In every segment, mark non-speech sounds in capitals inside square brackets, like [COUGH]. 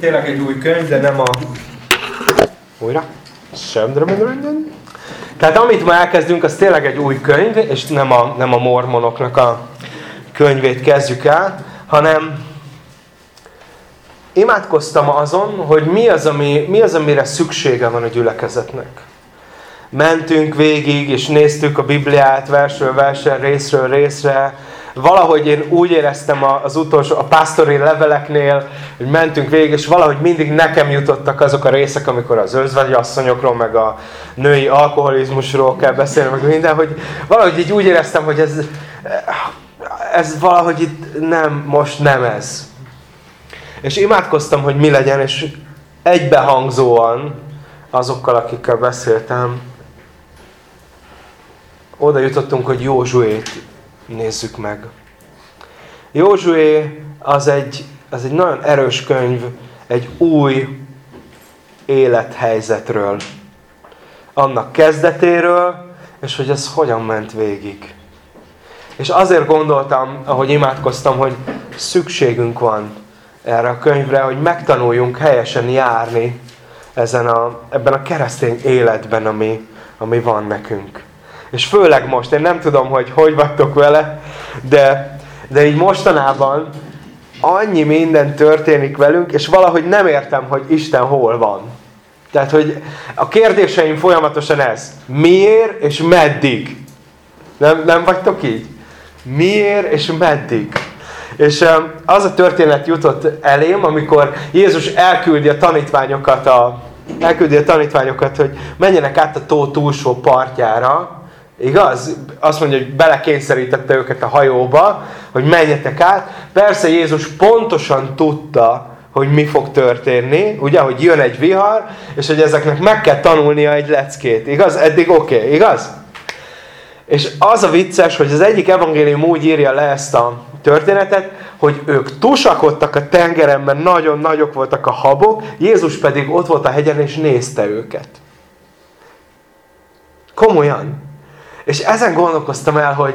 tényleg egy új könyv, de nem a... Újra? Sem Tehát amit ma elkezdünk, az tényleg egy új könyv, és nem a, nem a mormonoknak a könyvét kezdjük el, hanem imádkoztam azon, hogy mi az, ami, mi az, amire szüksége van a gyülekezetnek. Mentünk végig, és néztük a Bibliát versről versre, részről részre, valahogy én úgy éreztem az utolsó, a pásztori leveleknél, hogy mentünk végig, és valahogy mindig nekem jutottak azok a részek, amikor az özvegyi asszonyokról, meg a női alkoholizmusról kell beszélni, meg minden, hogy valahogy így úgy éreztem, hogy ez, ez valahogy itt nem, most nem ez. És imádkoztam, hogy mi legyen, és egybehangzóan azokkal, akikkel beszéltem, oda jutottunk, hogy Józsuét nézzük meg. Józsué az egy, az egy nagyon erős könyv, egy új élethelyzetről. Annak kezdetéről, és hogy ez hogyan ment végig. És azért gondoltam, ahogy imádkoztam, hogy szükségünk van erre a könyvre, hogy megtanuljunk helyesen járni ezen a, ebben a keresztény életben, ami, ami van nekünk. És főleg most, én nem tudom, hogy hogy vagytok vele, de, de így mostanában annyi minden történik velünk, és valahogy nem értem, hogy Isten hol van. Tehát, hogy a kérdéseim folyamatosan ez. Miért és meddig? Nem, nem vagytok így? Miért és meddig? És az a történet jutott elém, amikor Jézus elküldi a tanítványokat, a, elküldi a tanítványokat, hogy menjenek át a tó túlsó partjára, Igaz? Azt mondja, hogy belekényszerítette őket a hajóba, hogy menjetek át. Persze Jézus pontosan tudta, hogy mi fog történni, ugye, hogy jön egy vihar, és hogy ezeknek meg kell tanulnia egy leckét. Igaz? Eddig oké, okay, igaz? És az a vicces, hogy az egyik evangélium úgy írja le ezt a történetet, hogy ők tusakodtak a tengeren, mert nagyon nagyok voltak a habok, Jézus pedig ott volt a hegyen, és nézte őket. Komolyan. És ezen gondolkoztam el, hogy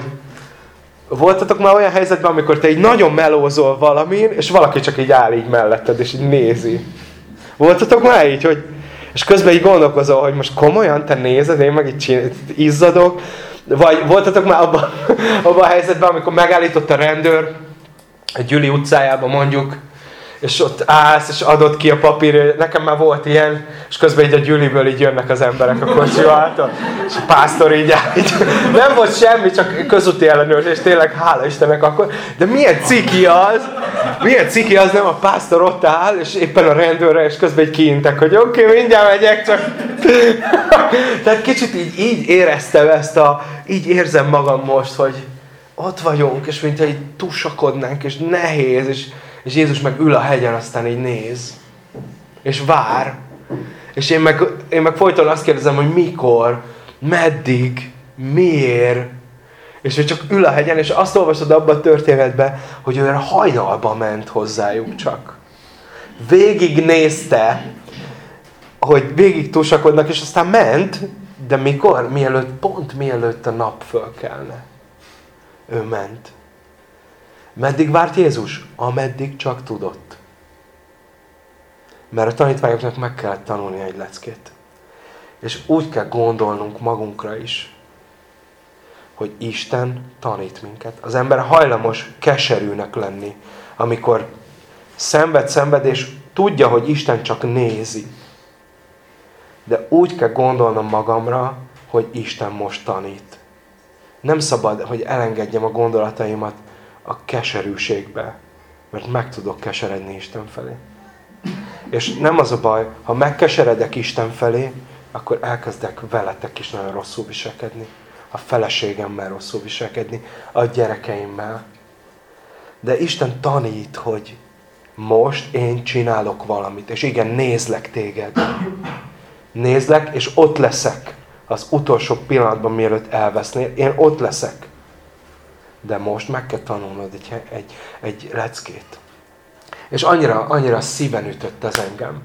voltatok már olyan helyzetben, amikor te így nagyon melózol valamin, és valaki csak így áll így melletted, és így nézi. Voltatok már így, hogy és közben így gondolkozol, hogy most komolyan te nézed, én meg így izzadok, vagy voltatok már abban, [LAUGHS] abban a helyzetben, amikor megállított a rendőr a Gyüli utcájában mondjuk, és ott állsz, és adod ki a papír, nekem már volt ilyen, és közben így a gyűliből így jönnek az emberek a kocsi által, és a pásztor így, így nem volt semmi, csak közúti ellenőrzés, tényleg hála Istennek akkor, de milyen ciki az, milyen ciki az, nem a pásztor ott áll, és éppen a rendőrre, és közben így kiintek, hogy oké, okay, mindjárt megyek, csak... Tehát kicsit így, így éreztem ezt a, így érzem magam most, hogy ott vagyunk, és mintha így tusakodnánk, és nehéz, és és Jézus meg ül a hegyen, aztán így néz. És vár. És én meg, én meg folyton azt kérdezem, hogy mikor, meddig, miért. És ő csak ül a hegyen, és azt olvasod abban a történetben, hogy olyan hajnalba ment hozzájuk csak. Végig nézte, hogy végig túlsakodnak, és aztán ment, de mikor? Mielőtt, pont mielőtt a nap fölkelne. Ő ment. Meddig várt Jézus? Ameddig csak tudott. Mert a tanítványoknak meg kellett tanulni egy leckét. És úgy kell gondolnunk magunkra is, hogy Isten tanít minket. Az ember hajlamos keserűnek lenni, amikor szenved, szenved, és tudja, hogy Isten csak nézi. De úgy kell gondolnom magamra, hogy Isten most tanít. Nem szabad, hogy elengedjem a gondolataimat a keserűségbe, mert meg tudok keseredni Isten felé. És nem az a baj, ha megkeseredek Isten felé, akkor elkezdek veletek is nagyon rosszul viselkedni. A feleségemmel rosszul viselkedni, a gyerekeimmel. De Isten tanít, hogy most én csinálok valamit, és igen, nézlek téged. Nézlek, és ott leszek az utolsó pillanatban, mielőtt elvesznél. Én ott leszek de most meg kell tanulnod egy, egy, egy leckét. És annyira, annyira szíven ütött ez engem,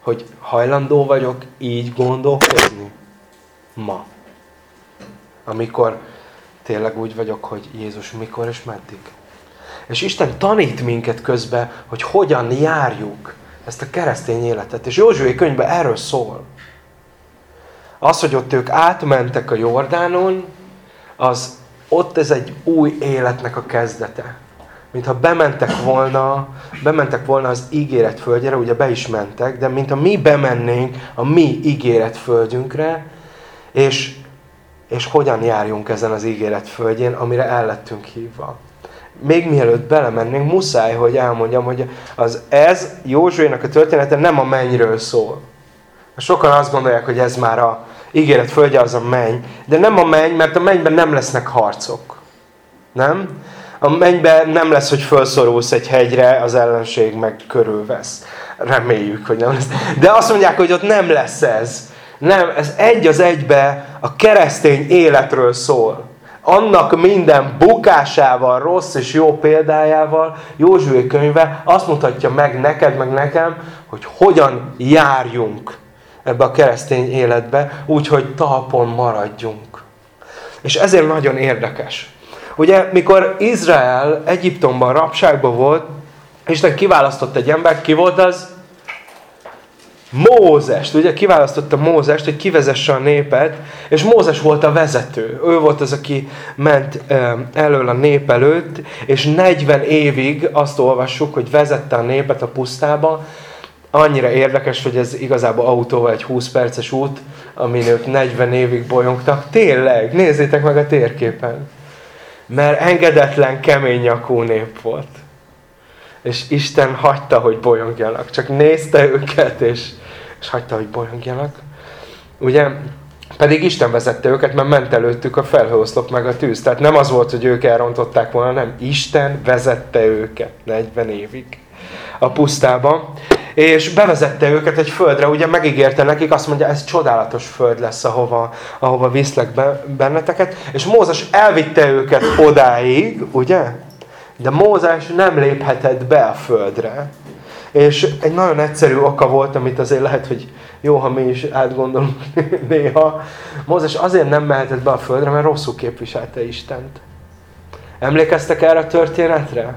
hogy hajlandó vagyok így gondolkozni ma. Amikor tényleg úgy vagyok, hogy Jézus mikor és meddig. És Isten tanít minket közben, hogy hogyan járjuk ezt a keresztény életet. És Józsué könyvben erről szól. Az, hogy ott ők átmentek a Jordánon, az ott ez egy új életnek a kezdete. Mintha bementek volna, bementek volna az ígéret földjére, ugye be is mentek, de mintha mi bemennénk a mi ígéret földjünkre, és, és hogyan járjunk ezen az ígéret földjén, amire el lettünk hívva. Még mielőtt belemennénk, muszáj, hogy elmondjam, hogy az ez Józsuénak a története nem a mennyről szól. Sokan azt gondolják, hogy ez már a ígéret földje az a menny, de nem a menny, mert a mennyben nem lesznek harcok. Nem? A mennyben nem lesz, hogy felszorulsz egy hegyre, az ellenség meg körülvesz. Reméljük, hogy nem lesz. De azt mondják, hogy ott nem lesz ez. Nem, ez egy az egybe a keresztény életről szól. Annak minden bukásával, rossz és jó példájával, Józsué könyve azt mutatja meg neked, meg nekem, hogy hogyan járjunk ebbe a keresztény életbe, úgyhogy talpon maradjunk. És ezért nagyon érdekes. Ugye, mikor Izrael Egyiptomban rabságban volt, Isten kiválasztott egy embert, ki volt az? Mózest, ugye kiválasztotta Mózest, hogy kivezesse a népet, és Mózes volt a vezető. Ő volt az, aki ment elől a nép előtt, és 40 évig azt olvassuk, hogy vezette a népet a pusztába. Annyira érdekes, hogy ez igazából autóval egy 20 perces út, amin ők 40 évig bolyongtak. Tényleg, nézzétek meg a térképen. Mert engedetlen, kemény nyakú nép volt. És Isten hagyta, hogy bolyongjanak. Csak nézte őket, és, és hagyta, hogy bolyongjanak. Ugye? Pedig Isten vezette őket, mert ment előttük a felhőoszlop meg a tűz. Tehát nem az volt, hogy ők elrontották volna, nem. Isten vezette őket 40 évig a pusztába és bevezette őket egy földre, ugye megígérte nekik, azt mondja, ez csodálatos föld lesz, ahova, ahova viszlek be, benneteket, és Mózes elvitte őket odáig, ugye? De Mózes nem léphetett be a földre. És egy nagyon egyszerű oka volt, amit azért lehet, hogy jó, ha mi is átgondolunk [LAUGHS] néha. Mózes azért nem mehetett be a földre, mert rosszul képviselte Istent. Emlékeztek erre a történetre?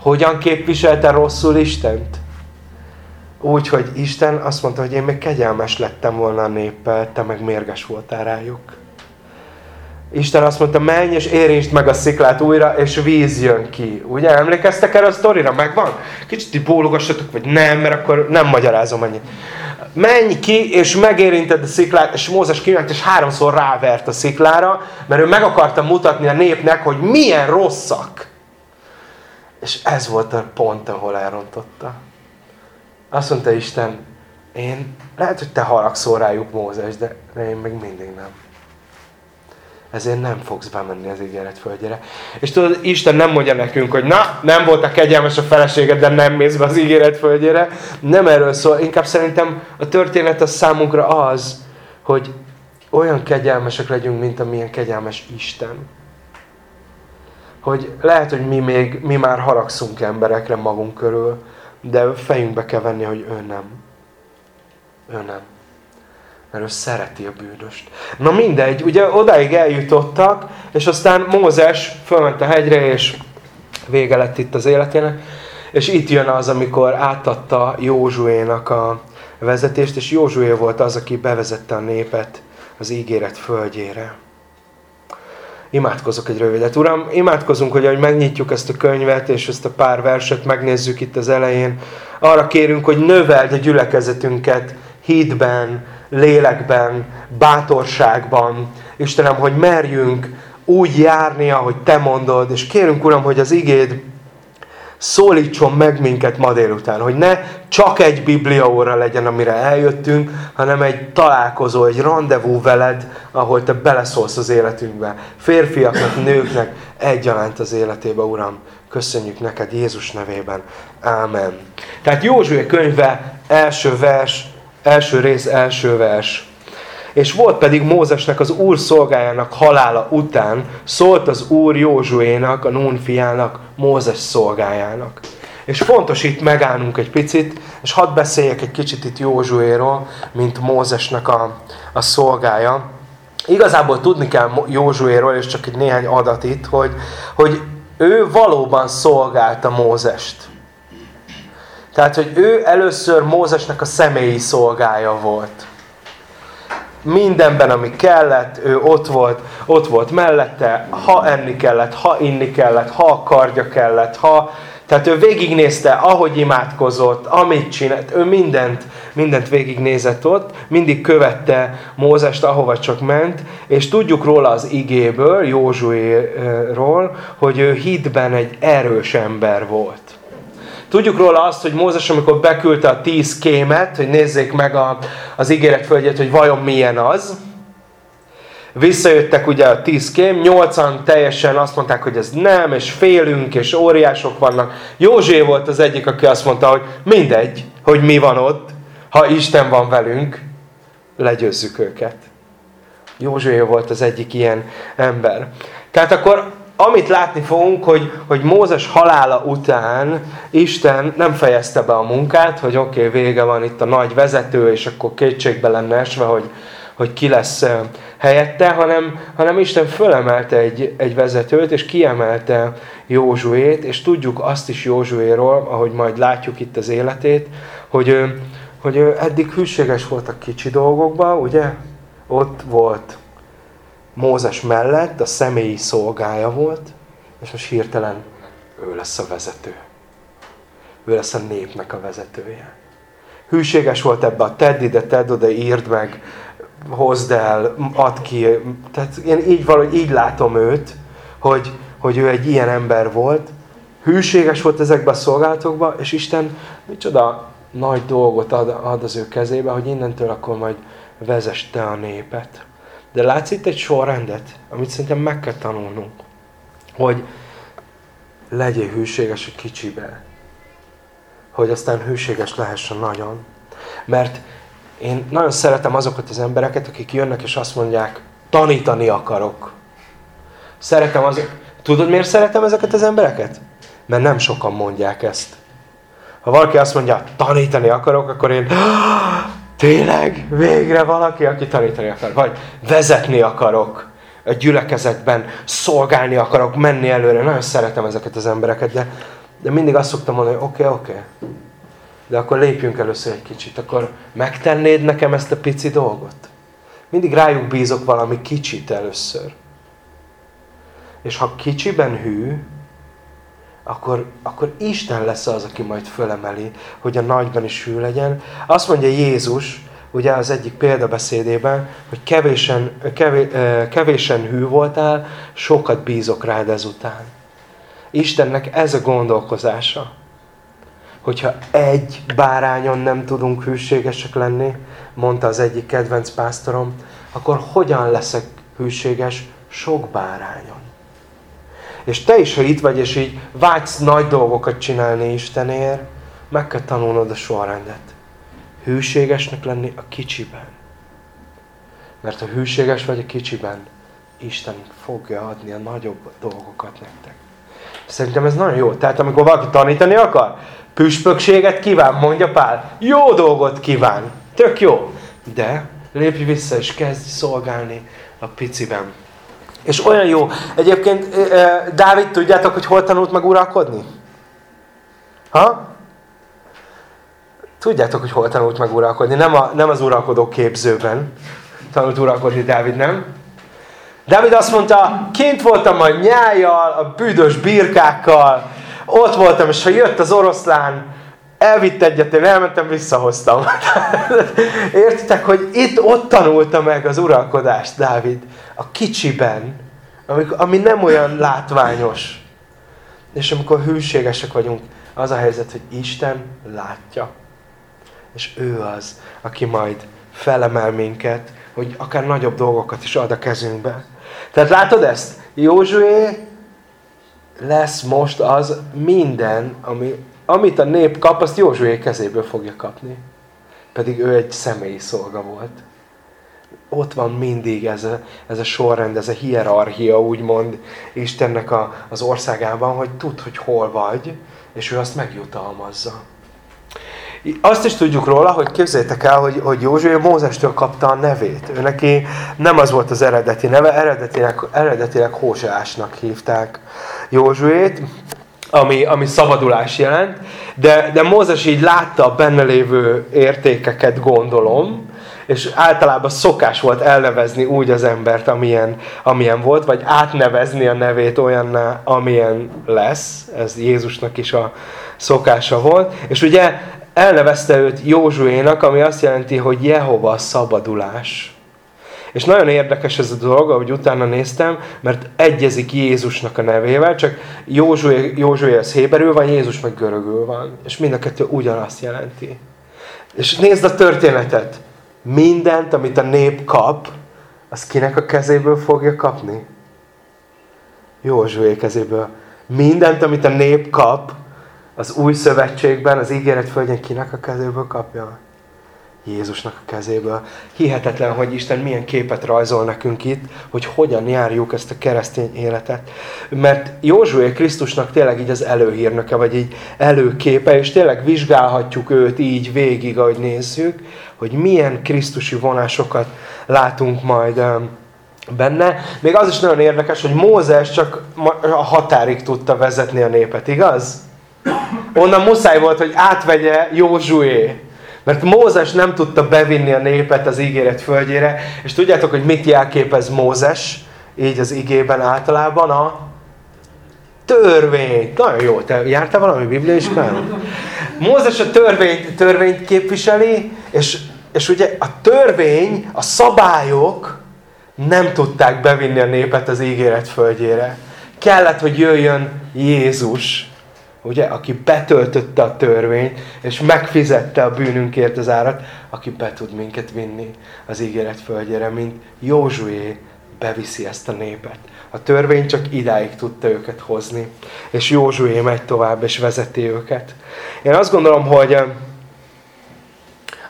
Hogyan képviselte rosszul Istent? Úgy, hogy Isten azt mondta, hogy én még kegyelmes lettem volna a néppel, te meg mérges voltál rájuk. Isten azt mondta, menj és érintsd meg a sziklát újra, és víz jön ki. Ugye, emlékeztek erre a sztorira? Megvan? Kicsit így bólogassatok, vagy nem, mert akkor nem magyarázom annyit. Menj ki, és megérinted a sziklát, és Mózes kiment, és háromszor rávert a sziklára, mert ő meg akarta mutatni a népnek, hogy milyen rosszak. És ez volt a pont, ahol elrontotta. Azt mondta Isten, én, lehet, hogy te haragszol rájuk Mózes, de, de én még mindig nem. Ezért nem fogsz bemenni az ígéret földjére. És tudod, Isten nem mondja nekünk, hogy na, nem volt a kegyelmes a feleséged, de nem mész be az ígéret földjére. Nem erről szól. Inkább szerintem a történet az számunkra az, hogy olyan kegyelmesek legyünk, mint amilyen kegyelmes Isten. Hogy lehet, hogy mi még, mi már haragszunk emberekre magunk körül, de fejünkbe kell venni, hogy ő nem. Ő nem. Mert ő szereti a bűnöst. Na mindegy, ugye odáig eljutottak, és aztán Mózes fölment a hegyre, és vége lett itt az életének. És itt jön az, amikor átadta Józsuénak a vezetést, és Józsué volt az, aki bevezette a népet az ígéret földjére. Imádkozok egy rövidet. Uram, imádkozunk, hogy ahogy megnyitjuk ezt a könyvet, és ezt a pár verset megnézzük itt az elején, arra kérünk, hogy növeld a gyülekezetünket hídben, lélekben, bátorságban. Istenem, hogy merjünk úgy járni, ahogy Te mondod, és kérünk, Uram, hogy az igéd szólítson meg minket ma délután, hogy ne csak egy Biblia óra legyen, amire eljöttünk, hanem egy találkozó, egy rendezvú veled, ahol te beleszólsz az életünkbe. Férfiaknak, nőknek egyaránt az életébe, Uram. Köszönjük neked Jézus nevében. Ámen. Tehát Józsué könyve első vers, első rész, első vers. És volt pedig Mózesnek az úr szolgájának halála után, szólt az úr Józsuénak, a Nún fiának, Mózes szolgájának. És fontos itt megállnunk egy picit, és hadd beszéljek egy kicsit itt Józsuéról, mint Mózesnek a, a szolgája. Igazából tudni kell Józsuéról, és csak egy néhány adat itt, hogy, hogy ő valóban szolgálta Mózest. Tehát, hogy ő először Mózesnek a személyi szolgája volt. Mindenben, ami kellett, ő ott volt, ott volt mellette, ha enni kellett, ha inni kellett, ha a kardja kellett, ha... Tehát ő végignézte, ahogy imádkozott, amit csinált, ő mindent, mindent végignézett ott, mindig követte Mózest, ahova csak ment, és tudjuk róla az igéből, Józsuéról, hogy ő hitben egy erős ember volt. Tudjuk róla azt, hogy Mózes, amikor beküldte a tíz kémet, hogy nézzék meg a, az ígéretföldjét, hogy vajon milyen az, visszajöttek ugye a tíz kém, nyolcan teljesen azt mondták, hogy ez nem, és félünk, és óriások vannak. Józsé volt az egyik, aki azt mondta, hogy mindegy, hogy mi van ott, ha Isten van velünk, legyőzzük őket. Józsué volt az egyik ilyen ember. Tehát akkor amit látni fogunk, hogy, hogy Mózes halála után Isten nem fejezte be a munkát, hogy oké, okay, vége van itt a nagy vezető, és akkor kétségbe lenne esve, hogy, hogy ki lesz helyette, hanem, hanem Isten fölemelte egy, egy vezetőt, és kiemelte Józsuét, és tudjuk azt is Józsuéról, ahogy majd látjuk itt az életét, hogy ő, hogy ő eddig hűséges volt a kicsi dolgokban, ugye? Ott volt Mózes mellett a személyi szolgája volt, és most hirtelen ő lesz a vezető. Ő lesz a népnek a vezetője. Hűséges volt ebbe a tedd ide, tedd oda, írd meg, hozd el, add ki. Tehát én így valahogy így látom őt, hogy, hogy ő egy ilyen ember volt. Hűséges volt ezekben a szolgálatokban, és Isten micsoda nagy dolgot ad, ad az ő kezébe, hogy innentől akkor majd vezeste a népet. De látsz itt egy sorrendet, amit szerintem meg kell tanulnunk. Hogy legyél hűséges a kicsibe. Hogy aztán hűséges lehessen nagyon. Mert én nagyon szeretem azokat az embereket, akik jönnek és azt mondják, tanítani akarok. Szeretem az... Tudod, miért szeretem ezeket az embereket? Mert nem sokan mondják ezt. Ha valaki azt mondja, tanítani akarok, akkor én Tényleg? Végre valaki, aki tanítani akar. Vagy vezetni akarok a gyülekezetben, szolgálni akarok, menni előre. Nagyon szeretem ezeket az embereket, de, de mindig azt szoktam mondani, hogy oké, okay, oké. Okay. De akkor lépjünk először egy kicsit. Akkor megtennéd nekem ezt a pici dolgot? Mindig rájuk bízok valami kicsit először. És ha kicsiben hű, akkor, akkor Isten lesz az, aki majd fölemeli, hogy a nagyban is hű legyen. Azt mondja Jézus, ugye az egyik példabeszédében, hogy kevésen, kevés, kevésen hű voltál, sokat bízok rád ezután. Istennek ez a gondolkozása. Hogyha egy bárányon nem tudunk hűségesek lenni, mondta az egyik kedvenc pásztorom, akkor hogyan leszek hűséges sok bárányon? És te is, ha itt vagy, és így vágysz nagy dolgokat csinálni Istenért, meg kell tanulnod a sorrendet. Hűségesnek lenni a kicsiben. Mert ha hűséges vagy a kicsiben, Isten fogja adni a nagyobb dolgokat nektek. Szerintem ez nagyon jó. Tehát amikor valaki tanítani akar, püspökséget kíván, mondja Pál. Jó dolgot kíván. Tök jó. De lépj vissza és kezdj szolgálni a piciben. És olyan jó. Egyébként Dávid, tudjátok, hogy hol tanult meg uralkodni? Ha? Tudjátok, hogy hol tanult meg uralkodni. Nem, a, nem az uralkodó képzőben tanult uralkodni Dávid, nem? Dávid azt mondta, kint voltam a nyájjal, a bűdös birkákkal, ott voltam, és ha jött az oroszlán, elvitt egyet, én elmentem, visszahoztam. [LAUGHS] Értitek, hogy itt ott tanulta meg az uralkodást Dávid a kicsiben, ami nem olyan látványos. És amikor hűségesek vagyunk, az a helyzet, hogy Isten látja. És ő az, aki majd felemel minket, hogy akár nagyobb dolgokat is ad a kezünkbe. Tehát látod ezt? Józsué lesz most az minden, ami, amit a nép kap, azt Józsué kezéből fogja kapni. Pedig ő egy személyi szolga volt ott van mindig ez a, ez a sorrend, ez a hierarchia, úgymond Istennek a, az országában, hogy tud, hogy hol vagy, és ő azt megjutalmazza. Azt is tudjuk róla, hogy képzeljétek el, hogy, hogy Józsué Mózestől kapta a nevét. Ő neki nem az volt az eredeti neve, eredetileg, eredetileg Hóseásnak hívták. Józsuét, ami, ami szabadulás jelent, de, de Mózes így látta a benne lévő értékeket, gondolom, és általában szokás volt elnevezni úgy az embert, amilyen, amilyen volt, vagy átnevezni a nevét olyanná, amilyen lesz. Ez Jézusnak is a szokása volt. És ugye elnevezte őt Józsuénak, ami azt jelenti, hogy Jehova szabadulás. És nagyon érdekes ez a dolog, ahogy utána néztem, mert egyezik Jézusnak a nevével, csak Józsué, Józsué az héberül van, Jézus meg görögül van. És mind a kettő ugyanazt jelenti. És nézd a történetet. Mindent, amit a nép kap, az kinek a kezéből fogja kapni? Józsué kezéből. Mindent, amit a nép kap, az új szövetségben, az ígéret földjén kinek a kezéből kapja? Jézusnak a kezéből. Hihetetlen, hogy Isten milyen képet rajzol nekünk itt, hogy hogyan járjuk ezt a keresztény életet. Mert Józsué Krisztusnak tényleg így az előhírnöke, vagy így előképe, és tényleg vizsgálhatjuk őt így végig, ahogy nézzük, hogy milyen Krisztusi vonásokat látunk majd benne. Még az is nagyon érdekes, hogy Mózes csak a határig tudta vezetni a népet, igaz? Onnan muszáj volt, hogy átvegye Józsué. Mert Mózes nem tudta bevinni a népet az ígéret földjére, és tudjátok, hogy mit jelképez Mózes, így az igében általában a törvényt. Nagyon jó, te jártál valami bibliaiskán? Mózes a törvényt, törvényt képviseli, és, és ugye a törvény, a szabályok nem tudták bevinni a népet az ígéret földjére. Kellett, hogy jöjjön Jézus, ugye, aki betöltötte a törvényt, és megfizette a bűnünkért az árat, aki be tud minket vinni az ígéret földjére, mint Józsué beviszi ezt a népet. A törvény csak idáig tudta őket hozni, és Józsué megy tovább, és vezeti őket. Én azt gondolom, hogy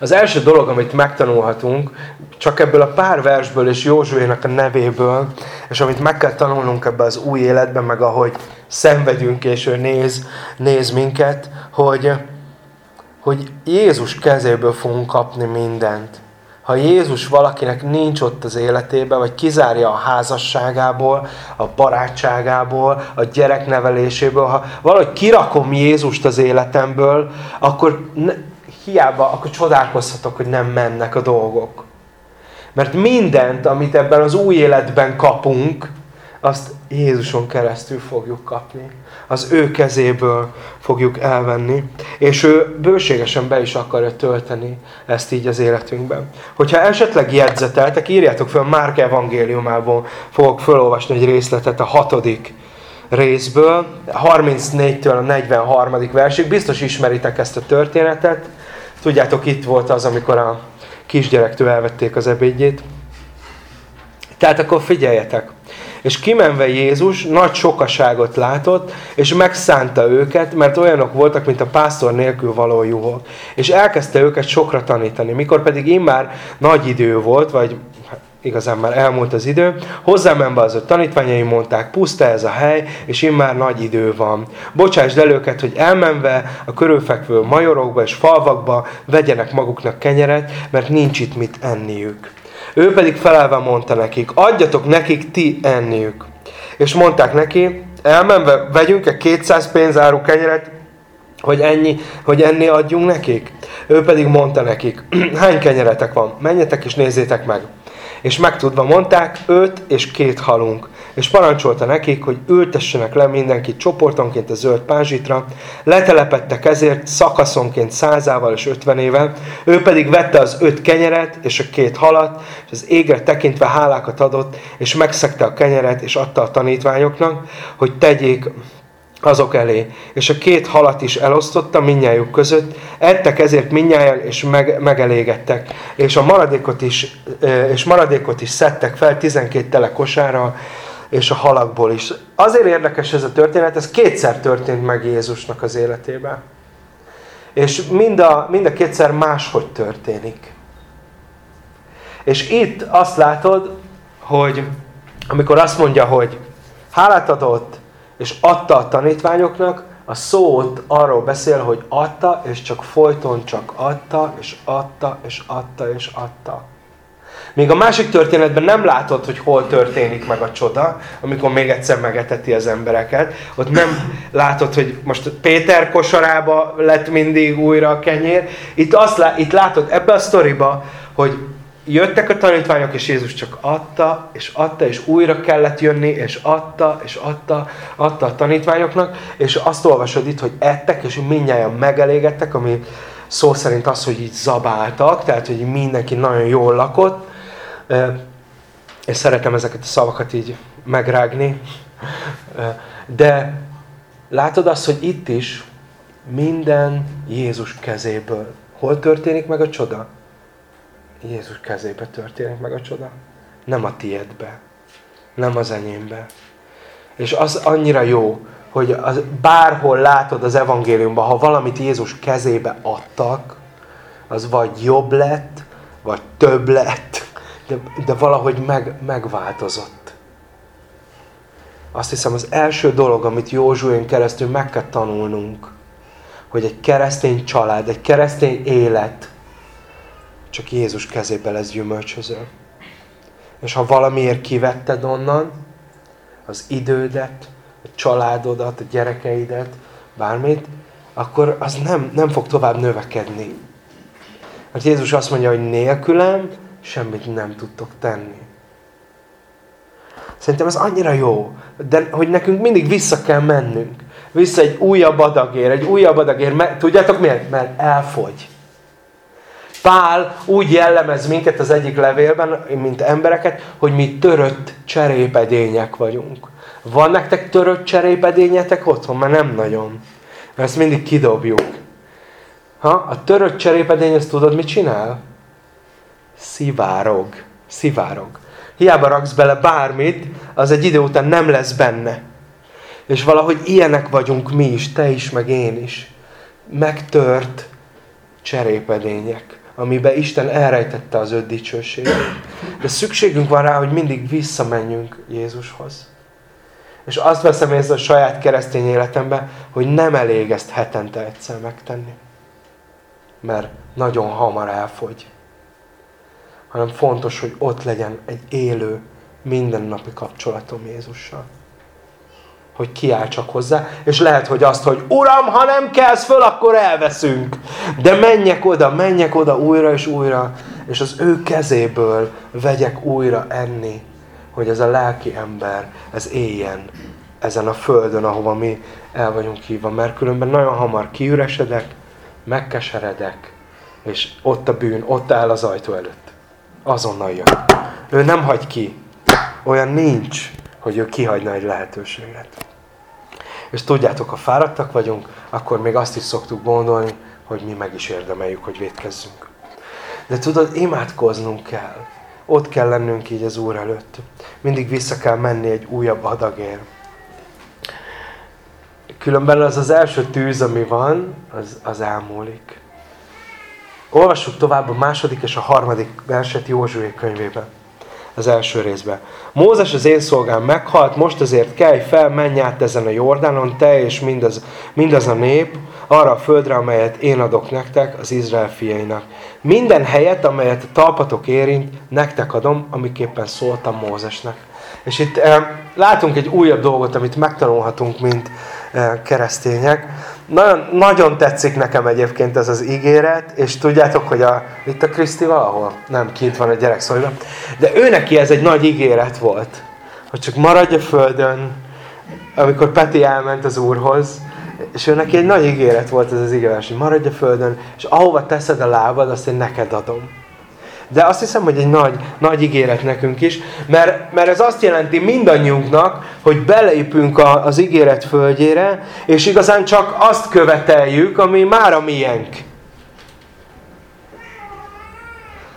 az első dolog, amit megtanulhatunk, csak ebből a pár versből és Józsuénak a nevéből, és amit meg kell tanulnunk ebbe az új életben, meg ahogy szenvedünk, és ő néz, néz minket, hogy, hogy Jézus kezéből fogunk kapni mindent. Ha Jézus valakinek nincs ott az életében, vagy kizárja a házasságából, a barátságából, a gyerekneveléséből, ha valahogy kirakom Jézust az életemből, akkor ne, hiába, akkor csodálkozhatok, hogy nem mennek a dolgok. Mert mindent, amit ebben az új életben kapunk, azt Jézuson keresztül fogjuk kapni. Az ő kezéből fogjuk elvenni. És ő bőségesen be is akarja tölteni ezt így az életünkben. Hogyha esetleg jegyzeteltek, írjátok fel, Márk evangéliumából fogok felolvasni egy részletet a hatodik részből, 34-től a 43. versig. Biztos ismeritek ezt a történetet. Tudjátok, itt volt az, amikor a kisgyerektől elvették az ebédjét. Tehát akkor figyeljetek. És kimenve Jézus nagy sokaságot látott, és megszánta őket, mert olyanok voltak, mint a pásztor nélkül való juhok. És elkezdte őket sokra tanítani. Mikor pedig immár nagy idő volt, vagy igazán már elmúlt az idő, hozzámenve az öt tanítványai mondták, puszta ez a hely, és immár nagy idő van. Bocsásd el őket, hogy elmenve a körülfekvő majorokba és falvakba vegyenek maguknak kenyeret, mert nincs itt mit enniük. Ő pedig felelve mondta nekik, adjatok nekik ti enniük. És mondták neki, elmenve vegyünk-e 200 pénzáru kenyeret, hogy, ennyi, hogy enni adjunk nekik? Ő pedig mondta nekik, hány kenyeretek van? Menjetek és nézzétek meg. És megtudva mondták, öt és két halunk. És parancsolta nekik, hogy ültessenek le mindenki csoportonként a zöld pázsitra. Letelepettek ezért szakaszonként százával és ötvenével. Ő pedig vette az öt kenyeret és a két halat, és az égre tekintve hálákat adott, és megszegte a kenyeret, és adta a tanítványoknak, hogy tegyék azok elé. És a két halat is elosztotta minnyájuk között, ettek ezért minnyáján, és meg, megelégettek. És a maradékot is, és maradékot is szedtek fel 12 tele kosára, és a halakból is. Azért érdekes ez a történet, ez kétszer történt meg Jézusnak az életében. És mind a, mind a kétszer máshogy történik. És itt azt látod, hogy amikor azt mondja, hogy hálát adott, és adta a tanítványoknak, a szót arról beszél, hogy adta, és csak folyton csak adta, és adta, és adta, és adta. Még a másik történetben nem látod, hogy hol történik meg a csoda, amikor még egyszer megeteti az embereket. Ott nem látod, hogy most Péter kosarába lett mindig újra a kenyér. Itt, azt lá, itt látod ebbe a sztoriba, hogy jöttek a tanítványok, és Jézus csak adta, és adta, és újra kellett jönni, és adta, és adta, adta a tanítványoknak, és azt olvasod itt, hogy ettek, és mindjárt megelégedtek, ami szó szerint az, hogy így zabáltak, tehát, hogy mindenki nagyon jól lakott, és szeretem ezeket a szavakat így megrágni, de látod azt, hogy itt is minden Jézus kezéből. Hol történik meg a csoda? Jézus kezébe történik meg a csoda. Nem a tiédbe. Nem az enyémbe. És az annyira jó, hogy az, bárhol látod az evangéliumban, ha valamit Jézus kezébe adtak, az vagy jobb lett, vagy több lett, de, de valahogy meg, megváltozott. Azt hiszem az első dolog, amit Józsuén keresztül meg kell tanulnunk, hogy egy keresztény család, egy keresztény élet csak Jézus kezébe lesz gyümölcsöző. És ha valamiért kivetted onnan az idődet, a családodat, a gyerekeidet, bármit, akkor az nem, nem fog tovább növekedni. Mert Jézus azt mondja, hogy nélkülem semmit nem tudtok tenni. Szerintem ez annyira jó, de hogy nekünk mindig vissza kell mennünk. Vissza egy újabb adagér, egy újabb adagér. Tudjátok miért? Mert elfogy. Pál úgy jellemez minket az egyik levélben, mint embereket, hogy mi törött cserépedények vagyunk. Van nektek törött cserépedényetek otthon? Mert nem nagyon. Mert ezt mindig kidobjuk. Ha? A törött cserépedény, ezt tudod, mit csinál? Szivárog. Szivárog. Hiába raksz bele bármit, az egy idő után nem lesz benne. És valahogy ilyenek vagyunk mi is, te is, meg én is. Megtört cserépedények, amiben Isten elrejtette az öt dicsőséget. De szükségünk van rá, hogy mindig visszamenjünk Jézushoz. És azt veszem észre a saját keresztény életemben, hogy nem elég ezt hetente egyszer megtenni. Mert nagyon hamar elfogy hanem fontos, hogy ott legyen egy élő, mindennapi kapcsolatom Jézussal. Hogy kiáltsak hozzá, és lehet, hogy azt, hogy Uram, ha nem kelsz föl, akkor elveszünk. De menjek oda, menjek oda újra és újra, és az ő kezéből vegyek újra enni, hogy ez a lelki ember, ez éljen ezen a földön, ahova mi el vagyunk hívva. Mert különben nagyon hamar kiüresedek, megkeseredek, és ott a bűn, ott áll az ajtó előtt azonnal jön. Ő nem hagy ki. Olyan nincs, hogy ő kihagyna egy lehetőséget. És tudjátok, ha fáradtak vagyunk, akkor még azt is szoktuk gondolni, hogy mi meg is érdemeljük, hogy védkezzünk. De tudod, imádkoznunk kell. Ott kell lennünk így az Úr előtt. Mindig vissza kell menni egy újabb adagér. Különben az az első tűz, ami van, az, az elmúlik. Olvassuk tovább a második és a harmadik verset Józsué könyvében. Az első részben. Mózes az én szolgám meghalt, most azért kelj fel, menj át ezen a Jordánon, te és mindaz, mindaz a nép, arra a földre, amelyet én adok nektek, az Izrael fiainak. Minden helyet, amelyet a talpatok érint, nektek adom, amiképpen szóltam Mózesnek. És itt eh, látunk egy újabb dolgot, amit megtanulhatunk, mint eh, keresztények nagyon, nagyon tetszik nekem egyébként ez az ígéret, és tudjátok, hogy a, itt a Kriszti valahol? Nem, kint van a gyerek szóval. De ő neki ez egy nagy ígéret volt, hogy csak maradj a földön, amikor Peti elment az Úrhoz, és ő neki egy nagy ígéret volt ez az ígéret, hogy maradj a földön, és ahova teszed a lábad, azt én neked adom. De azt hiszem, hogy egy nagy, nagy ígéret nekünk is, mert, mert ez azt jelenti mindannyiunknak, hogy beleépünk a, az ígéret földjére, és igazán csak azt követeljük, ami már a miénk.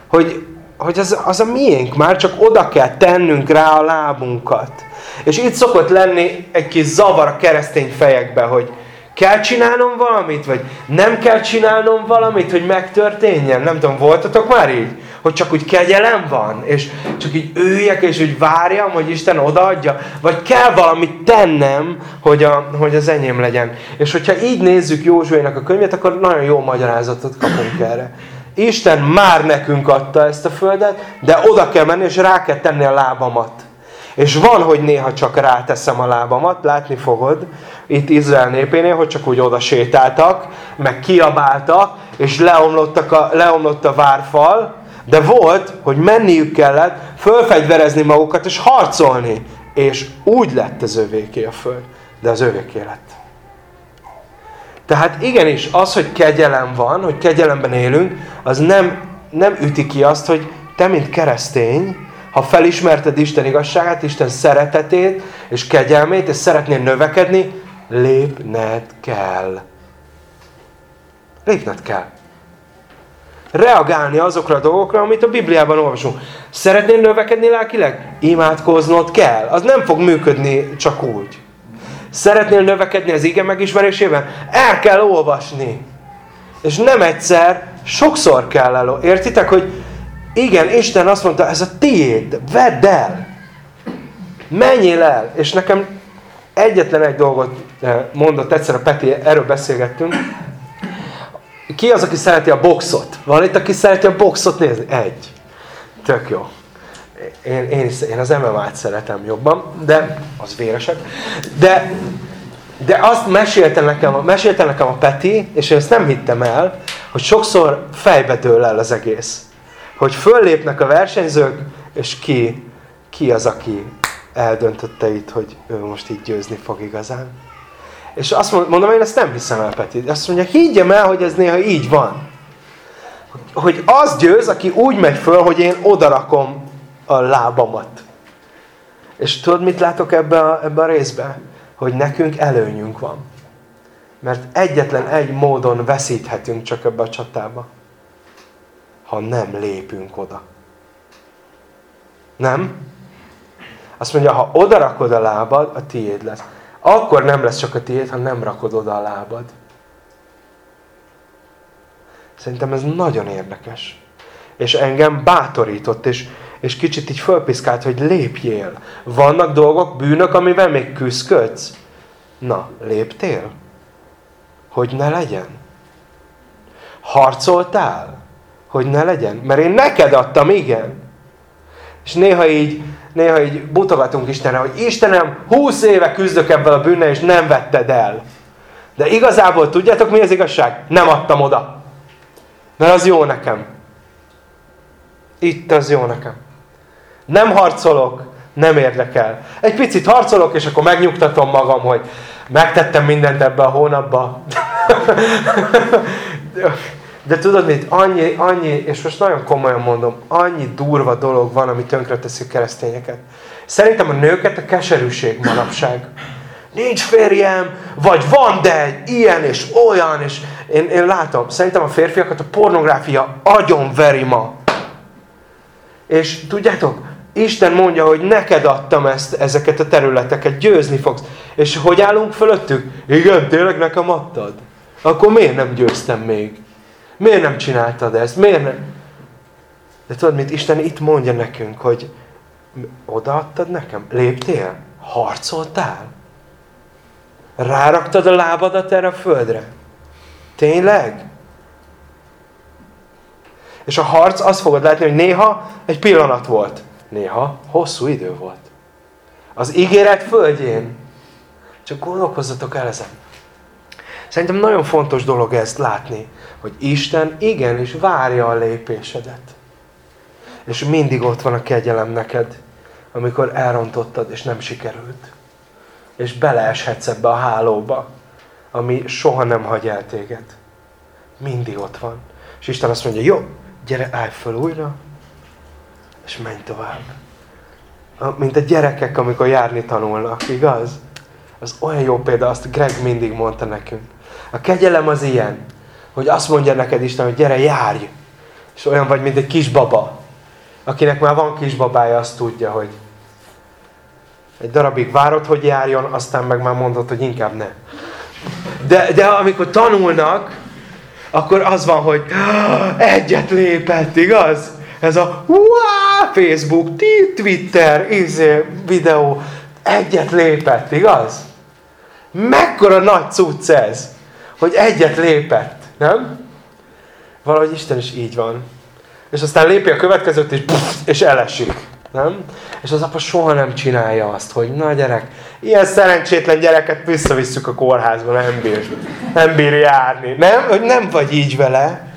Hogy, hogy az, az a miénk, már csak oda kell tennünk rá a lábunkat. És itt szokott lenni egy kis zavar a keresztény fejekbe, hogy kell csinálnom valamit, vagy nem kell csinálnom valamit, hogy megtörténjen. Nem tudom, voltatok már így? hogy csak úgy kegyelem van, és csak így üljek, és úgy várjam, hogy Isten odaadja, vagy kell valamit tennem, hogy, a, hogy az enyém legyen. És hogyha így nézzük Józsuénak a könyvet, akkor nagyon jó magyarázatot kapunk erre. Isten már nekünk adta ezt a földet, de oda kell menni, és rá kell tenni a lábamat. És van, hogy néha csak ráteszem a lábamat, látni fogod, itt Izrael népénél, hogy csak úgy oda sétáltak, meg kiabáltak, és leomlottak a, leomlott a várfal, de volt, hogy menniük kellett, fölfegyverezni magukat, és harcolni. És úgy lett az övéké a föld, de az övéké lett. Tehát igenis, az, hogy kegyelem van, hogy kegyelemben élünk, az nem, nem üti ki azt, hogy te, mint keresztény, ha felismerted Isten igazságát, Isten szeretetét és kegyelmét, és szeretnél növekedni, lépned kell. Lépned kell. Reagálni azokra a dolgokra, amit a Bibliában olvasunk. Szeretnél növekedni lelkileg? Imádkoznod kell. Az nem fog működni csak úgy. Szeretnél növekedni az ige megismerésében? El kell olvasni. És nem egyszer, sokszor kell el. Értitek, hogy igen, Isten azt mondta, ez a tiéd, vedd el. Menjél el. És nekem egyetlen egy dolgot eh, mondott egyszer a Peti, erről beszélgettünk. Ki az, aki szereti a boxot? Van itt, aki szereti a boxot nézni? Egy. Tök jó. Én, én, én az MMA-t szeretem jobban, de az véresebb. De, de azt mesélte nekem, mesélte nekem a Peti, és én ezt nem hittem el, hogy sokszor fejbe dől el az egész. Hogy föllépnek a versenyzők, és ki, ki az, aki eldöntötte itt, hogy ő most így győzni fog igazán. És azt mondom, én ezt nem hiszem el, Peti. Azt mondja, higgyem el, hogy ez néha így van. Hogy az győz, aki úgy megy föl, hogy én odarakom a lábamat. És tudod, mit látok ebbe a, ebbe a részbe? Hogy nekünk előnyünk van. Mert egyetlen egy módon veszíthetünk csak ebbe a csatába. Ha nem lépünk oda. Nem? Azt mondja, ha oda rakod a lábad, a tiéd lesz. Akkor nem lesz csak a tiéd, ha nem rakod oda a lábad. Szerintem ez nagyon érdekes. És engem bátorított, és, és kicsit így fölpiszkált, hogy lépjél. Vannak dolgok, bűnök, amivel még küzdködsz? Na, léptél? Hogy ne legyen? Harcoltál? Hogy ne legyen? Mert én neked adtam, igen. És néha így, néha így butogatunk Istenre, hogy Istenem, húsz éve küzdök ebben a bűnnel, és nem vetted el. De igazából tudjátok mi az igazság? Nem adtam oda. Mert az jó nekem. Itt az jó nekem. Nem harcolok, nem érdekel. Egy picit harcolok, és akkor megnyugtatom magam, hogy megtettem mindent ebbe a hónapba. [LAUGHS] De tudod mit? Annyi, annyi, és most nagyon komolyan mondom, annyi durva dolog van, ami tönkreteszi keresztényeket. Szerintem a nőket a keserűség manapság. Nincs férjem, vagy van, de ilyen és olyan, és én, én látom, szerintem a férfiakat a pornográfia agyon veri ma. És tudjátok, Isten mondja, hogy neked adtam ezt, ezeket a területeket, győzni fogsz. És hogy állunk fölöttük? Igen, tényleg nekem adtad? Akkor miért nem győztem még? Miért nem csináltad ezt? Miért nem? De tudod, mit Isten itt mondja nekünk, hogy odaadtad nekem? Léptél? Harcoltál? Ráraktad a lábadat erre a földre? Tényleg? És a harc azt fogod látni, hogy néha egy pillanat volt. Néha hosszú idő volt. Az ígéret földjén. Csak gondolkozzatok el ezen. Szerintem nagyon fontos dolog ezt látni, hogy Isten igenis várja a lépésedet. És mindig ott van a kegyelem neked, amikor elrontottad, és nem sikerült. És beleeshetsz ebbe a hálóba, ami soha nem hagy el téged. Mindig ott van. És Isten azt mondja, jó, gyere, állj föl újra, és menj tovább. Mint a gyerekek, amikor járni tanulnak, igaz? Az olyan jó példa, azt Greg mindig mondta nekünk. A kegyelem az ilyen, hogy azt mondja neked Isten, hogy gyere, járj. És olyan vagy, mint egy kisbaba. Akinek már van kisbabája, azt tudja, hogy egy darabig várod, hogy járjon, aztán meg már mondod, hogy inkább ne. De, de amikor tanulnak, akkor az van, hogy egyet lépett, igaz? Ez a wow, Facebook, Twitter, izé, videó, egyet lépett, igaz? Mekkora nagy cucc ez, hogy egyet lépett, nem? Valahogy Isten is így van. És aztán lépi a következőt, és, és elesik. Nem? És az apa soha nem csinálja azt, hogy na gyerek, ilyen szerencsétlen gyereket visszavisszük a kórházba, nem bír, nem bír járni. Nem? Hogy nem vagy így vele,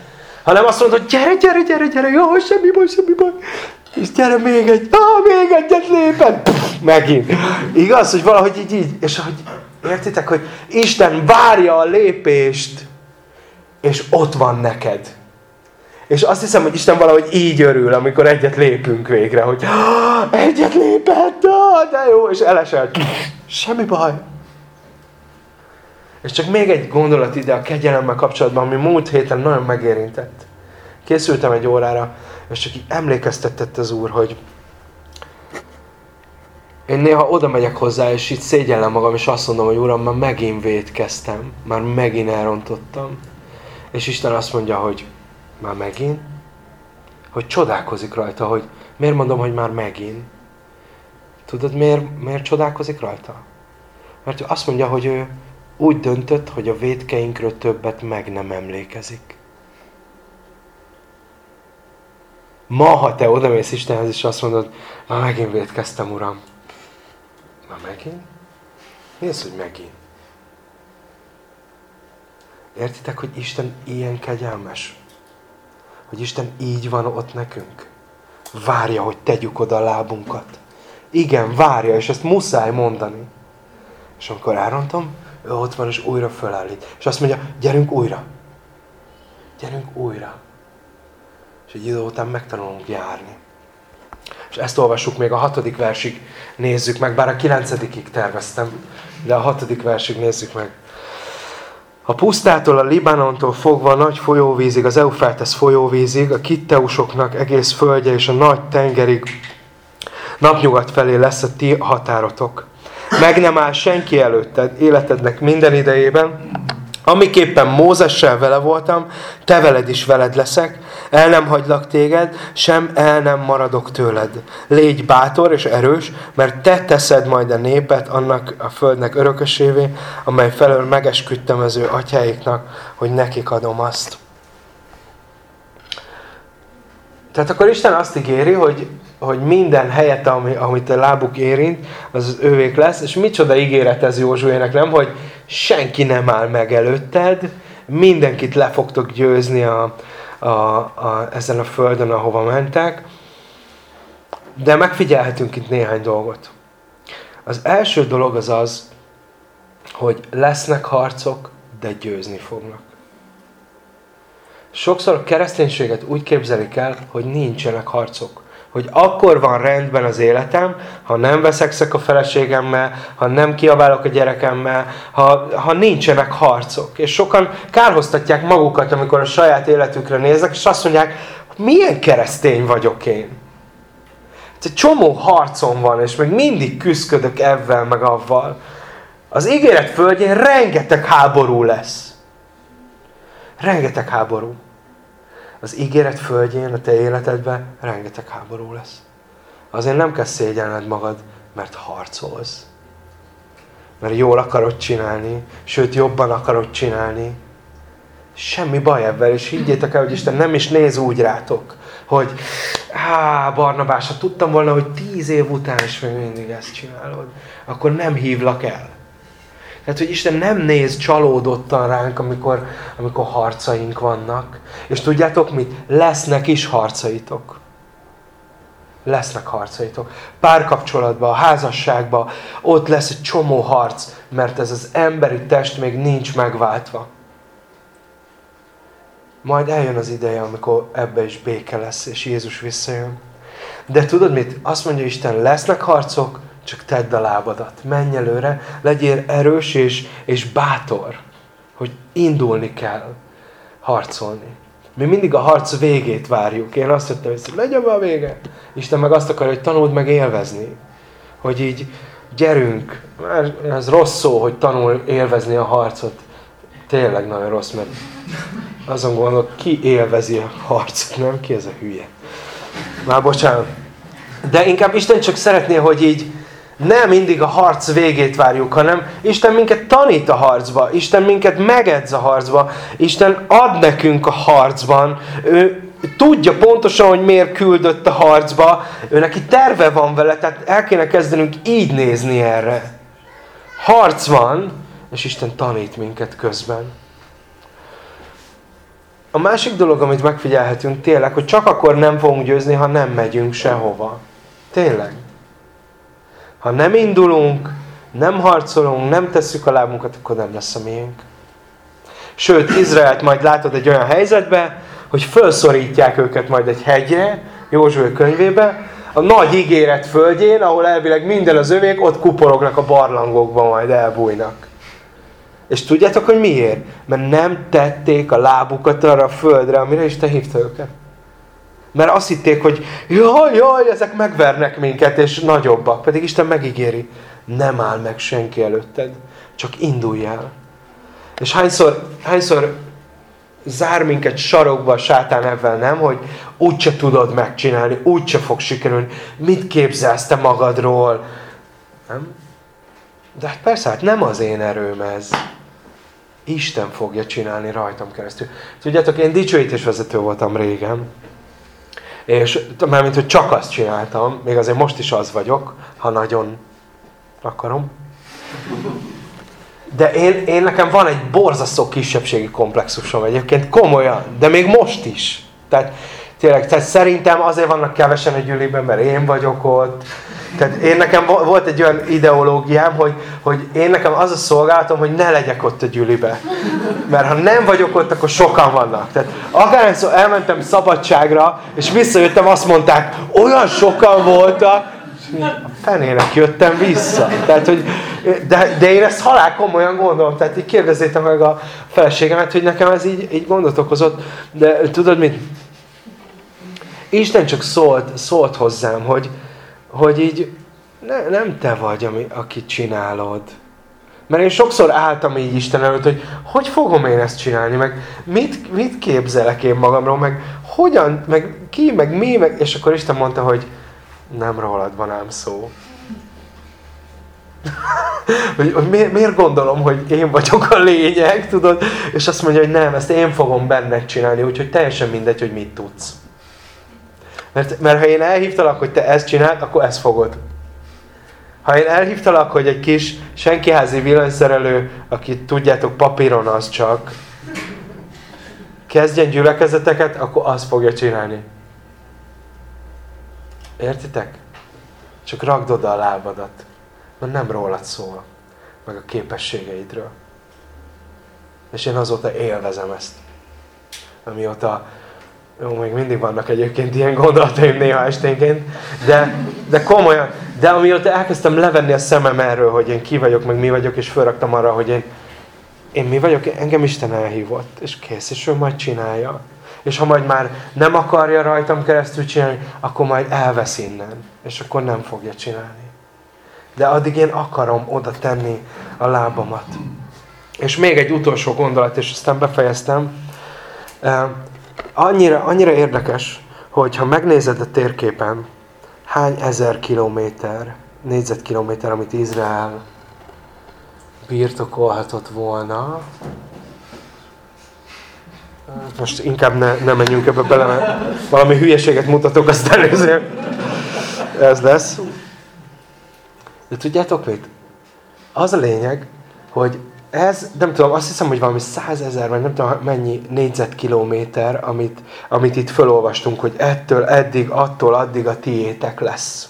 hanem azt mondod, hogy gyere, gyere, gyere, gyere, jó, semmi baj, semmi baj. És gyere még egy, ah, még egyet léped. megint. Igaz, hogy valahogy így, így. És hogy értitek, hogy Isten várja a lépést, és ott van neked. És azt hiszem, hogy Isten valahogy így örül, amikor egyet lépünk végre, hogy egyet lépett, de jó, és elesel. Semmi baj. És csak még egy gondolat ide a kegyelemmel kapcsolatban, ami múlt héten nagyon megérintett. Készültem egy órára, és csak így emlékeztetett az Úr, hogy én néha oda megyek hozzá, és itt szégyellem magam, és azt mondom, hogy Uram, már megint védkeztem, már megint elrontottam. És Isten azt mondja, hogy már megint? Hogy csodálkozik rajta, hogy miért mondom, hogy már megint? Tudod, miért, miért csodálkozik rajta? Mert ő azt mondja, hogy ő úgy döntött, hogy a védkeinkről többet meg nem emlékezik. Ma, ha te odamész Istenhez, és azt mondod, már megint védkeztem, Uram. Már megint? Az, hogy megint? Értitek, hogy Isten ilyen kegyelmes? Hogy Isten így van ott nekünk? Várja, hogy tegyük oda a lábunkat. Igen, várja, és ezt muszáj mondani. És amikor elrontom, ő ott van, és újra fölállít. És azt mondja, gyerünk újra. Gyerünk újra. És egy idő után megtanulunk járni. És ezt olvassuk még a hatodik versig, nézzük meg, bár a kilencedikig terveztem, de a hatodik versig nézzük meg. A pusztától, a Libánontól fogva a nagy folyóvízig, az Eufrátesz folyóvízig, a kitteusoknak egész földje és a nagy tengerig napnyugat felé lesz a ti határotok. Meg nem áll senki előtted életednek minden idejében, Amiképpen Mózessel vele voltam, te veled is veled leszek, el nem hagylak téged, sem el nem maradok tőled. Légy bátor és erős, mert te teszed majd a népet annak a földnek örökösévé, amely felől megesküdtem az ő atyáiknak, hogy nekik adom azt. Tehát akkor Isten azt ígéri, hogy, hogy minden helyet, ami, amit a lábuk érint, az ővék lesz, és micsoda ígéret ez Józsuének, nem? Hogy senki nem áll meg előtted, mindenkit le fogtok győzni a, a, a, ezen a földön, ahova mentek. De megfigyelhetünk itt néhány dolgot. Az első dolog az az, hogy lesznek harcok, de győzni fognak. Sokszor a kereszténységet úgy képzelik el, hogy nincsenek harcok. Hogy akkor van rendben az életem, ha nem veszekszek a feleségemmel, ha nem kiabálok a gyerekemmel, ha, ha nincsenek harcok. És sokan kárhoztatják magukat, amikor a saját életükre néznek, és azt mondják, milyen keresztény vagyok én. Egy csomó harcom van, és még mindig küzdködök ebben, meg avval. Az ígéret földjén rengeteg háború lesz. Rengeteg háború. Az ígéret földjén, a te életedben rengeteg háború lesz. Azért nem kell szégyelned magad, mert harcolsz. Mert jól akarod csinálni, sőt jobban akarod csinálni. Semmi baj ebben, és higgyétek el, hogy Isten nem is néz úgy rátok, hogy á, Barnabás, ha tudtam volna, hogy tíz év után is még mindig ezt csinálod, akkor nem hívlak el. Tehát, hogy Isten nem néz csalódottan ránk, amikor, amikor harcaink vannak. És tudjátok mit? Lesznek is harcaitok. Lesznek harcaitok. Párkapcsolatban, a házasságban, ott lesz egy csomó harc, mert ez az emberi test még nincs megváltva. Majd eljön az ideje, amikor ebbe is béke lesz, és Jézus visszajön. De tudod mit? Azt mondja Isten, lesznek harcok, csak tedd a lábadat, menj előre, legyél erős és, és bátor, hogy indulni kell harcolni. Mi mindig a harc végét várjuk. Én azt jöttem, hogy legyen a vége. Isten meg azt akar, hogy tanuld meg élvezni. Hogy így gyerünk. Ez rossz szó, hogy tanul élvezni a harcot. Tényleg nagyon rossz, mert azon gondolok, ki élvezi a harcot, nem? Ki ez a hülye? Már bocsánat. De inkább Isten csak szeretné, hogy így nem mindig a harc végét várjuk, hanem Isten minket tanít a harcba, Isten minket megedz a harcba, Isten ad nekünk a harcban, ő tudja pontosan, hogy miért küldött a harcba, ő neki terve van vele, tehát el kéne kezdenünk így nézni erre. Harc van, és Isten tanít minket közben. A másik dolog, amit megfigyelhetünk tényleg, hogy csak akkor nem fogunk győzni, ha nem megyünk sehova. Tényleg. Ha nem indulunk, nem harcolunk, nem tesszük a lábunkat, akkor nem lesz a miénk. Sőt, Izraelt majd látod egy olyan helyzetbe, hogy felszorítják őket majd egy hegyre, Józsué könyvébe, a nagy ígéret földjén, ahol elvileg minden az övék, ott kuporognak a barlangokban, majd elbújnak. És tudjátok, hogy miért? Mert nem tették a lábukat arra a földre, amire Isten hívta őket. Mert azt hitték, hogy jaj, jaj, ezek megvernek minket, és nagyobbak. Pedig Isten megígéri, nem áll meg senki előtted, csak indulj el. És hányszor, hányszor zár minket sarokba a sátán ebben, nem? Hogy úgyse tudod megcsinálni, úgyse fog sikerülni. Mit képzelsz te magadról? Nem? De hát persze, hát nem az én erőm ez. Isten fogja csinálni rajtam keresztül. Tudjátok, én dicsőítésvezető voltam régen. És mármint, hogy csak azt csináltam, még azért most is az vagyok, ha nagyon akarom. De én, én nekem van egy borzasztó kisebbségi komplexusom egyébként, komolyan, de még most is. Tehát tényleg, tehát szerintem azért vannak kevesen egy gyűliben, mert én vagyok ott. Tehát én nekem volt egy olyan ideológiám, hogy, hogy én nekem az a szolgálatom, hogy ne legyek ott a gyűlibe. Mert ha nem vagyok ott, akkor sokan vannak. Tehát akárhányszor elmentem szabadságra, és visszajöttem, azt mondták, olyan sokan voltak, a fenének jöttem vissza. Tehát, hogy, de, de én ezt halál komolyan gondolom. Tehát így kérdezzétek meg a feleségemet, hogy nekem ez így, így gondot okozott. De tudod mit? Isten csak szólt, szólt hozzám, hogy, hogy így ne, nem te vagy, ami, aki csinálod. Mert én sokszor álltam így Isten előtt, hogy hogy fogom én ezt csinálni, meg mit, mit képzelek én magamról, meg hogyan, meg ki, meg mi, meg... és akkor Isten mondta, hogy nem rólad van ám szó. [LAUGHS] hogy, hogy miért, miért gondolom, hogy én vagyok a lényeg, tudod? És azt mondja, hogy nem, ezt én fogom benned csinálni, úgyhogy teljesen mindegy, hogy mit tudsz. Mert, mert ha én elhívtalak, hogy te ezt csináld, akkor ezt fogod. Ha én elhívtalak, hogy egy kis senkiházi villanyszerelő, akit tudjátok papíron az csak, kezdjen gyülekezeteket, akkor azt fogja csinálni. Értitek? Csak rakd oda a lábadat. Mert nem rólad szól. Meg a képességeidről. És én azóta élvezem ezt. Amióta, jó, még mindig vannak egyébként ilyen gondolataim néha esténként, de, de komolyan, de amióta elkezdtem levenni a szemem erről, hogy én ki vagyok, meg mi vagyok, és felraktam arra, hogy én, én mi vagyok, engem Isten elhívott, és kész, és ő majd csinálja. És ha majd már nem akarja rajtam keresztül csinálni, akkor majd elvesz innen. És akkor nem fogja csinálni. De addig én akarom oda tenni a lábamat. És még egy utolsó gondolat, és aztán befejeztem. Annyira, annyira érdekes, hogy ha megnézed a térképen, hány ezer kilométer, négyzetkilométer, amit Izrael birtokolhatott volna, most inkább ne, ne menjünk ebbe bele, mert valami hülyeséget mutatok, aztán ezért ez lesz. De tudjátok mit? Az a lényeg, hogy ez, nem tudom, azt hiszem, hogy valami százezer, vagy nem tudom mennyi négyzetkilométer, amit, amit itt felolvastunk, hogy ettől, eddig, attól, addig a tiétek lesz.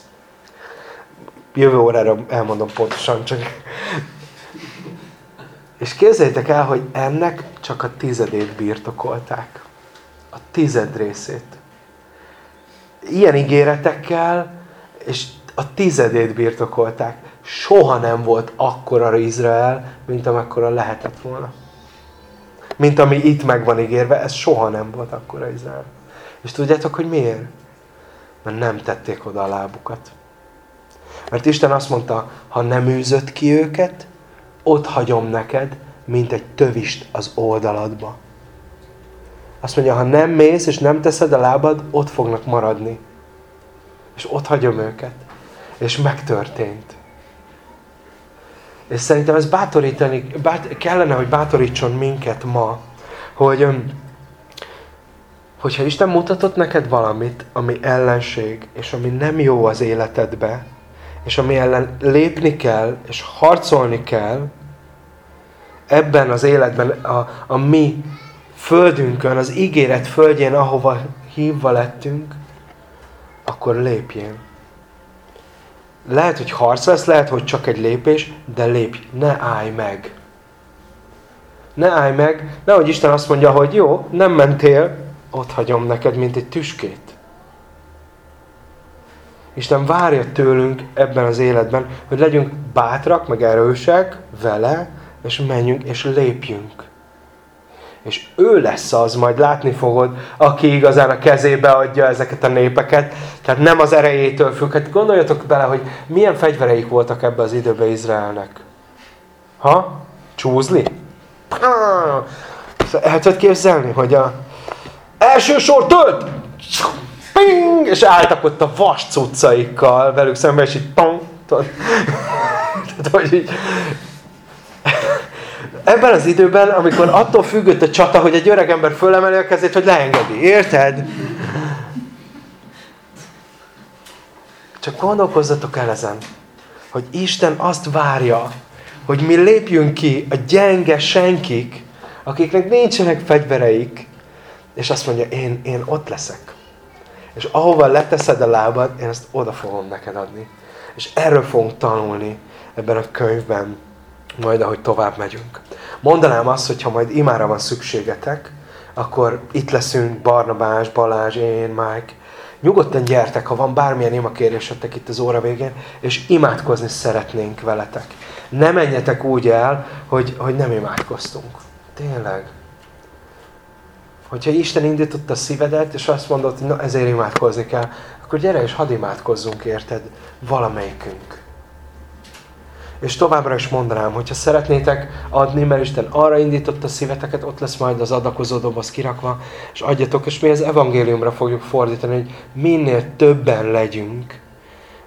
Jövő órára elmondom pontosan, csak és képzeljétek el, hogy ennek csak a tizedét birtokolták. A tized részét. Ilyen ígéretekkel, és a tizedét birtokolták. Soha nem volt akkora Izrael, mint amekkora lehetett volna. Mint ami itt meg van ígérve, ez soha nem volt akkora Izrael. És tudjátok, hogy miért? Mert nem tették oda a lábukat. Mert Isten azt mondta, ha nem űzött ki őket, ott hagyom neked, mint egy tövist az oldaladba. Azt mondja, ha nem mész és nem teszed a lábad, ott fognak maradni. És ott hagyom őket. És megtörtént. És szerintem ez bátorítani, bát, kellene, hogy bátorítson minket ma, hogy hogyha Isten mutatott neked valamit, ami ellenség, és ami nem jó az életedbe, és ami ellen lépni kell, és harcolni kell, ebben az életben, a, a mi földünkön, az ígéret földjén, ahova hívva lettünk, akkor lépjél. Lehet, hogy harc lesz, lehet, hogy csak egy lépés, de lépj, ne állj meg. Ne állj meg, nehogy Isten azt mondja, hogy jó, nem mentél, ott hagyom neked, mint egy tüskét. Isten várja tőlünk ebben az életben, hogy legyünk bátrak, meg erősek vele, és menjünk, és lépjünk. És ő lesz az, majd látni fogod, aki igazán a kezébe adja ezeket a népeket. Tehát nem az erejétől függ. Hát gondoljatok bele, hogy milyen fegyvereik voltak ebbe az időben Izraelnek. Ha? Csúzli? El tudod képzelni, hogy a első sor tölt! Ping! És álltak ott a vas cuccaikkal velük szemben, és így pong! [LAUGHS] Tehát, hogy így, ebben az időben, amikor attól függött a csata, hogy egy öreg ember fölemeli a kezét, hogy leengedi. Érted? Csak gondolkozzatok el ezen, hogy Isten azt várja, hogy mi lépjünk ki a gyenge senkik, akiknek nincsenek fegyvereik, és azt mondja, én, én ott leszek. És ahova leteszed a lábad, én ezt oda fogom neked adni. És erről fogunk tanulni ebben a könyvben, majd ahogy tovább megyünk. Mondanám azt, hogy ha majd imára van szükségetek, akkor itt leszünk Barnabás, Balázs, én, Mike. Nyugodtan gyertek, ha van bármilyen imakérésetek itt az óra végén, és imádkozni szeretnénk veletek. Ne menjetek úgy el, hogy, hogy nem imádkoztunk. Tényleg. Hogyha Isten indította a szívedet, és azt mondod, hogy na ezért imádkozni kell, akkor gyere és hadd imádkozzunk, érted? Valamelyikünk. És továbbra is mondanám, hogyha szeretnétek adni, mert Isten arra indította szíveteket, ott lesz majd az adakozó doboz kirakva, és adjatok, és mi az evangéliumra fogjuk fordítani, hogy minél többen legyünk,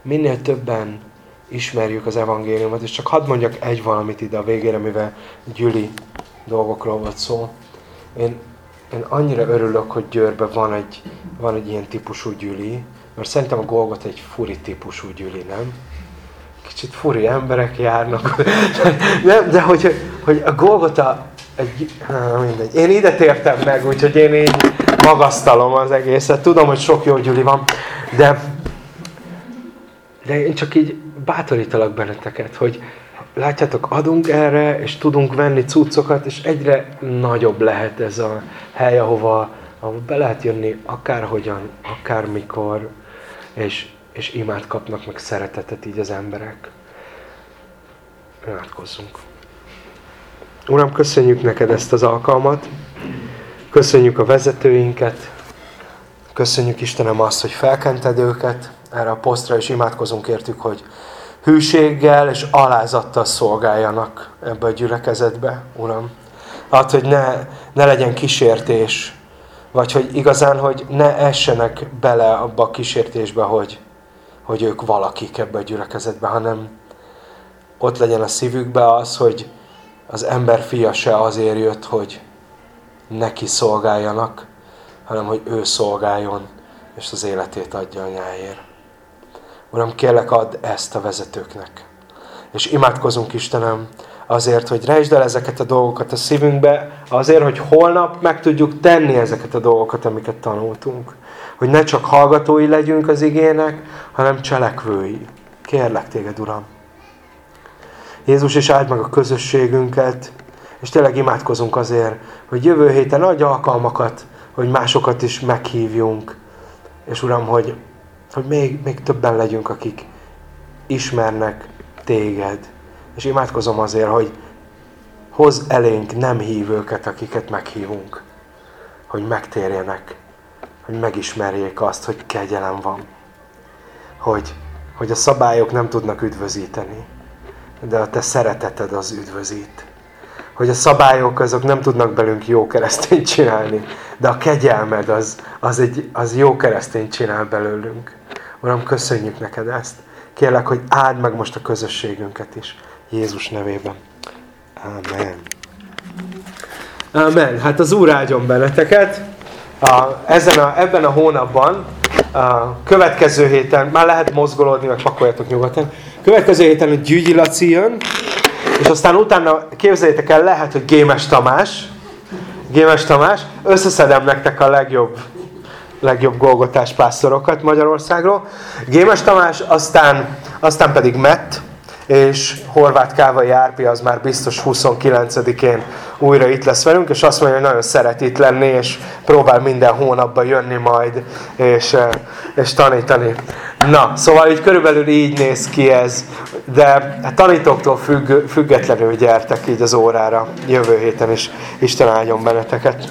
minél többen ismerjük az evangéliumot, és csak hadd mondjak egy valamit ide a végére, mivel Gyüli dolgokról volt szó. Én, én annyira örülök, hogy Győrben van egy, van egy ilyen típusú Gyüli, mert szerintem a Golgot egy furi típusú Gyüli, nem? Kicsit furi emberek járnak. [LAUGHS] Nem, de hogy, hogy a Golgota egy, mindegy. Én ide tértem meg, úgyhogy én így magasztalom az egészet. Tudom, hogy sok jó Gyuli van, de, de én csak így bátorítalak benneteket, hogy látjátok, adunk erre, és tudunk venni cuccokat, és egyre nagyobb lehet ez a hely, ahova, ahova be lehet jönni akárhogyan, akármikor, és és imát kapnak, meg szeretetet így az emberek. Imádkozzunk. Uram, köszönjük neked ezt az alkalmat, köszönjük a vezetőinket, köszönjük Istenem azt, hogy felkented őket erre a posztra, és imádkozunk értük, hogy hűséggel és alázattal szolgáljanak ebbe a gyülekezetbe, Uram. Hát, hogy ne, ne legyen kísértés, vagy hogy igazán, hogy ne essenek bele abba a kísértésbe, hogy, hogy ők valakik ebbe a gyülekezetbe, hanem ott legyen a szívükbe az, hogy az ember fia se azért jött, hogy neki szolgáljanak, hanem hogy ő szolgáljon, és az életét adja a nyáért. Uram, kérlek, add ezt a vezetőknek. És imádkozunk Istenem azért, hogy rejtsd el ezeket a dolgokat a szívünkbe, azért, hogy holnap meg tudjuk tenni ezeket a dolgokat, amiket tanultunk hogy ne csak hallgatói legyünk az igének, hanem cselekvői. Kérlek téged, Uram. Jézus is áld meg a közösségünket, és tényleg imádkozunk azért, hogy jövő héten adj alkalmakat, hogy másokat is meghívjunk. És Uram, hogy, hogy még, még többen legyünk, akik ismernek téged. És imádkozom azért, hogy hoz elénk nem hívőket, akiket meghívunk, hogy megtérjenek hogy megismerjék azt, hogy kegyelem van. Hogy, hogy a szabályok nem tudnak üdvözíteni, de a te szereteted az üdvözít. Hogy a szabályok azok nem tudnak belünk jó keresztényt csinálni, de a kegyelmed az, az, egy, az jó keresztényt csinál belőlünk. Uram, köszönjük neked ezt. Kérlek, hogy áld meg most a közösségünket is. Jézus nevében. Amen. Amen. Hát az Úr áldjon benneteket. A, ezen a, ebben a hónapban, a következő héten, már lehet mozgolódni, meg pakoljatok nyugodtan. Következő héten egy Gyügyi Laci jön, és aztán utána képzeljétek el, lehet, hogy Gémes Tamás, Gémes Tamás, összeszedem nektek a legjobb, legjobb golgotás pásztorokat Magyarországról. Gémes Tamás, aztán, aztán pedig Mett, és Horváth Kávai Árpi az már biztos 29-én újra itt lesz velünk, és azt mondja, hogy nagyon szeret itt lenni, és próbál minden hónapban jönni majd, és, eh, és tanítani. Na, szóval így körülbelül így néz ki ez, de a tanítóktól függ, függetlenül gyertek így az órára jövő héten is. Isten áldjon benneteket!